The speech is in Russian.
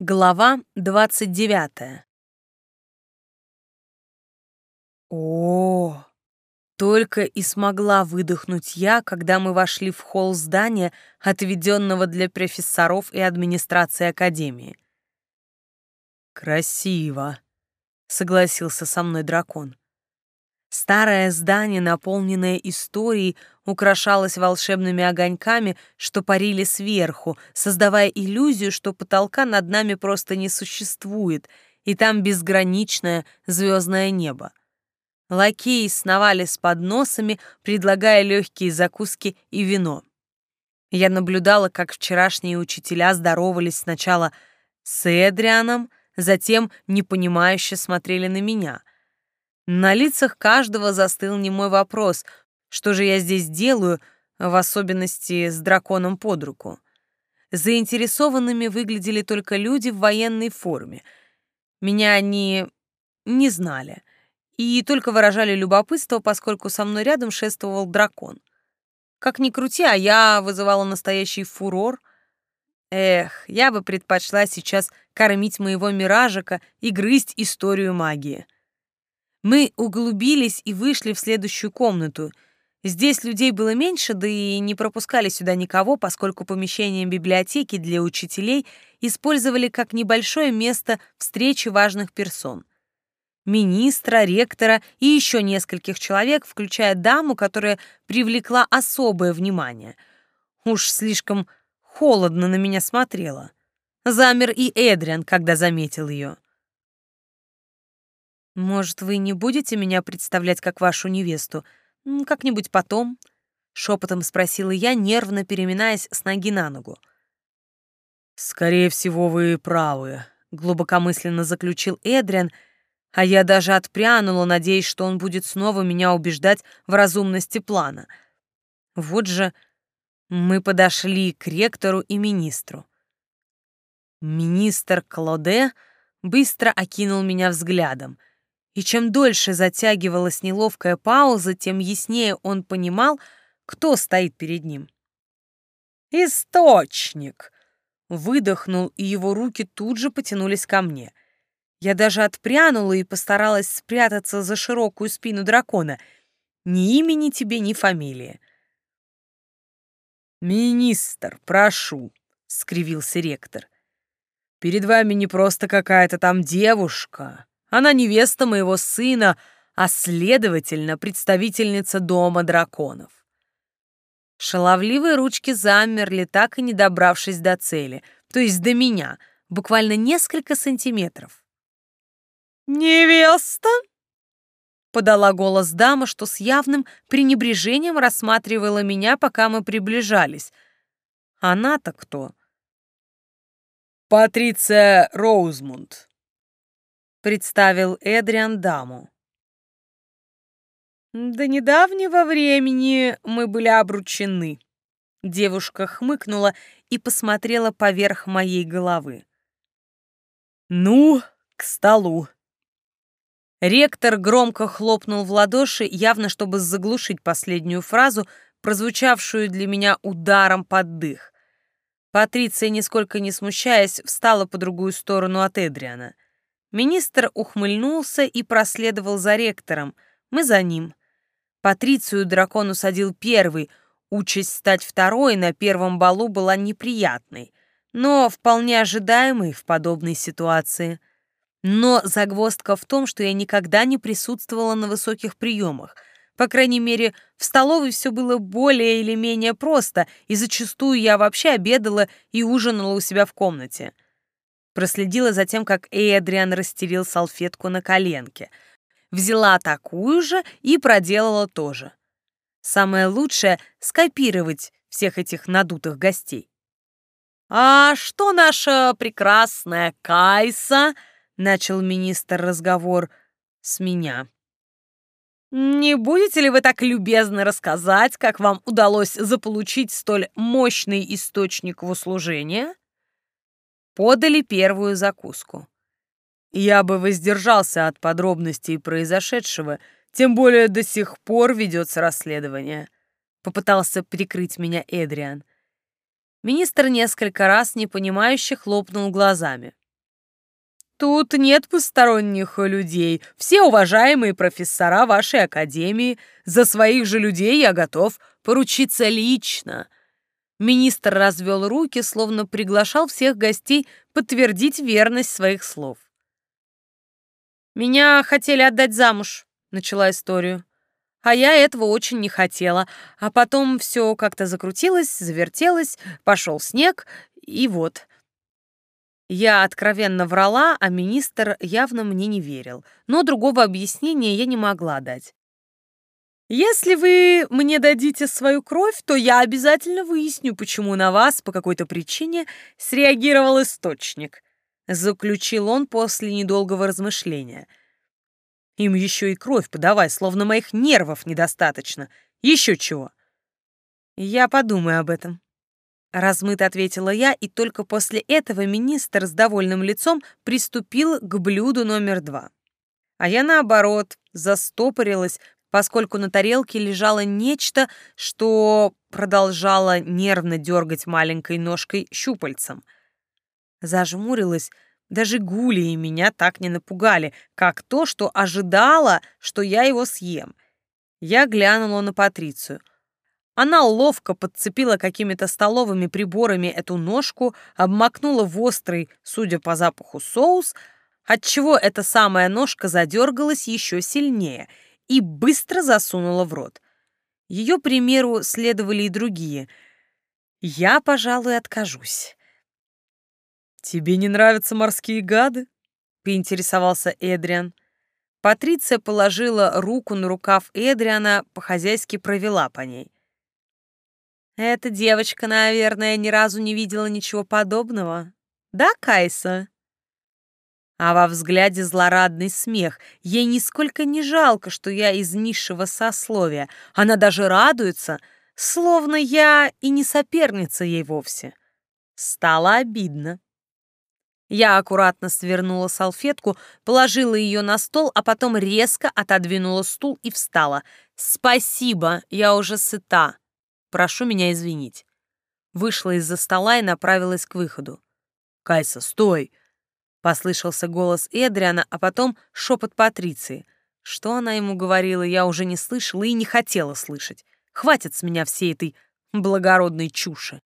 Глава двадцать девятая. О, только и смогла выдохнуть я, когда мы вошли в холл здания, отведенного для профессоров и администрации академии. Красиво, согласился со мной дракон. Старое здание, наполненное историей, украшалось волшебными огоньками, что парили сверху, создавая иллюзию, что потолка над нами просто не существует, и там безграничное звездное небо. Лакеи сновали с подносами, предлагая легкие закуски и вино. Я наблюдала, как вчерашние учителя здоровались сначала с Эдрианом, затем непонимающе смотрели на меня — на лицах каждого застыл немой вопрос, что же я здесь делаю, в особенности с драконом под руку. Заинтересованными выглядели только люди в военной форме. Меня они не знали и только выражали любопытство, поскольку со мной рядом шествовал дракон. Как ни крути, а я вызывала настоящий фурор. Эх, я бы предпочла сейчас кормить моего миражика и грызть историю магии. Мы углубились и вышли в следующую комнату. Здесь людей было меньше, да и не пропускали сюда никого, поскольку помещение библиотеки для учителей использовали как небольшое место встречи важных персон. Министра, ректора и еще нескольких человек, включая даму, которая привлекла особое внимание. Уж слишком холодно на меня смотрела. Замер и Эдриан, когда заметил ее. «Может, вы не будете меня представлять как вашу невесту? Как-нибудь потом?» — шепотом спросила я, нервно переминаясь с ноги на ногу. «Скорее всего, вы правы», — глубокомысленно заключил Эдриан, а я даже отпрянула, надеясь, что он будет снова меня убеждать в разумности плана. Вот же мы подошли к ректору и министру. Министр Клоде быстро окинул меня взглядом — и чем дольше затягивалась неловкая пауза, тем яснее он понимал, кто стоит перед ним. «Источник!» Выдохнул, и его руки тут же потянулись ко мне. Я даже отпрянула и постаралась спрятаться за широкую спину дракона. Ни имени тебе, ни фамилии. «Министр, прошу», — скривился ректор. «Перед вами не просто какая-то там девушка, она невеста моего сына, а, следовательно, представительница дома драконов. Шаловливые ручки замерли, так и не добравшись до цели, то есть до меня, буквально несколько сантиметров. «Невеста?» — подала голос дама, что с явным пренебрежением рассматривала меня, пока мы приближались. Она-то кто? «Патриция Роузмунд», представил Эдриан даму. До недавнего времени мы были обручены. Девушка хмыкнула и посмотрела поверх моей головы. Ну, к столу. Ректор громко хлопнул в ладоши, явно чтобы заглушить последнюю фразу, прозвучавшую для меня ударом под дых. Патриция, нисколько не смущаясь, встала по другую сторону от Эдриана — Министр ухмыльнулся и проследовал за ректором. Мы за ним. Патрицию дракон усадил первый. Участь стать второй на первом балу была неприятной, но вполне ожидаемой в подобной ситуации. Но загвоздка в том, что я никогда не присутствовала на высоких приемах. По крайней мере, в столовой все было более или менее просто, и зачастую я вообще обедала и ужинала у себя в комнате. Проследила за тем, как Эдриан расстелил салфетку на коленке. Взяла такую же и проделала тоже. Самое лучшее — скопировать всех этих надутых гостей. «А что наша прекрасная Кайса?» — начал министр разговор с меня. «Не будете ли вы так любезно рассказать, как вам удалось заполучить столь мощный источник в услужение?» Подали первую закуску. Я бы воздержался от подробностей произошедшего, тем более до сих пор ведется расследование. Попытался прикрыть меня Эдриан. Министр несколько раз непонимающе хлопнул глазами. Тут нет посторонних людей. Все уважаемые профессора вашей академии. За своих же людей я готов поручиться лично. Министр развел руки, словно приглашал всех гостей подтвердить верность своих слов. «Меня хотели отдать замуж», — начала историю. А я этого очень не хотела. А потом все как-то закрутилось, завертелось, пошел снег, и вот. Я откровенно врала, а министр явно мне не верил. Но другого объяснения я не могла дать. Если вы мне дадите свою кровь, то я обязательно выясню, почему на вас по какой-то причине среагировал источник, заключил он после недолгого размышления. Им еще и кровь подавай, словно моих нервов недостаточно. Еще чего. Я подумаю об этом. Размыто ответила я, и только после этого министр с довольным лицом приступил к блюду номер два. А я, наоборот, застопорилась, поскольку на тарелке лежало нечто, что продолжало нервно дергать маленькой ножкой щупальцем. Зажмурилась, даже гулии меня так не напугали, как то, что ожидала, что я его съем. Я глянула на Патрицию. Она ловко подцепила какими-то столовыми приборами эту ножку, обмакнула в острый, судя по запаху, соус, отчего эта самая ножка задергалась еще сильнее — и быстро засунула в рот. Ее примеру следовали и другие. Я, пожалуй, откажусь. «Тебе не нравятся морские гады?» — поинтересовался Эдриан. Патриция положила руку на рукав Эдриана, по-хозяйски провела по ней. «Эта девочка, наверное, ни разу не видела ничего подобного. Да, Кайса?» А во взгляде злорадный смех. Ей нисколько не жалко, что я из низшего сословия. Она даже радуется, словно я и не соперница ей вовсе. Стало обидно. Я аккуратно свернула салфетку, положила ее на стол, а потом резко отодвинула стул и встала. «Спасибо, я уже сыта. Прошу меня извинить». Вышла из-за стола и направилась к выходу. «Кайса, стой!» Послышался голос Эдриана, а потом шепот Патриции. Что она ему говорила, я уже не слышала и не хотела слышать. Хватит с меня всей этой благородной чуши.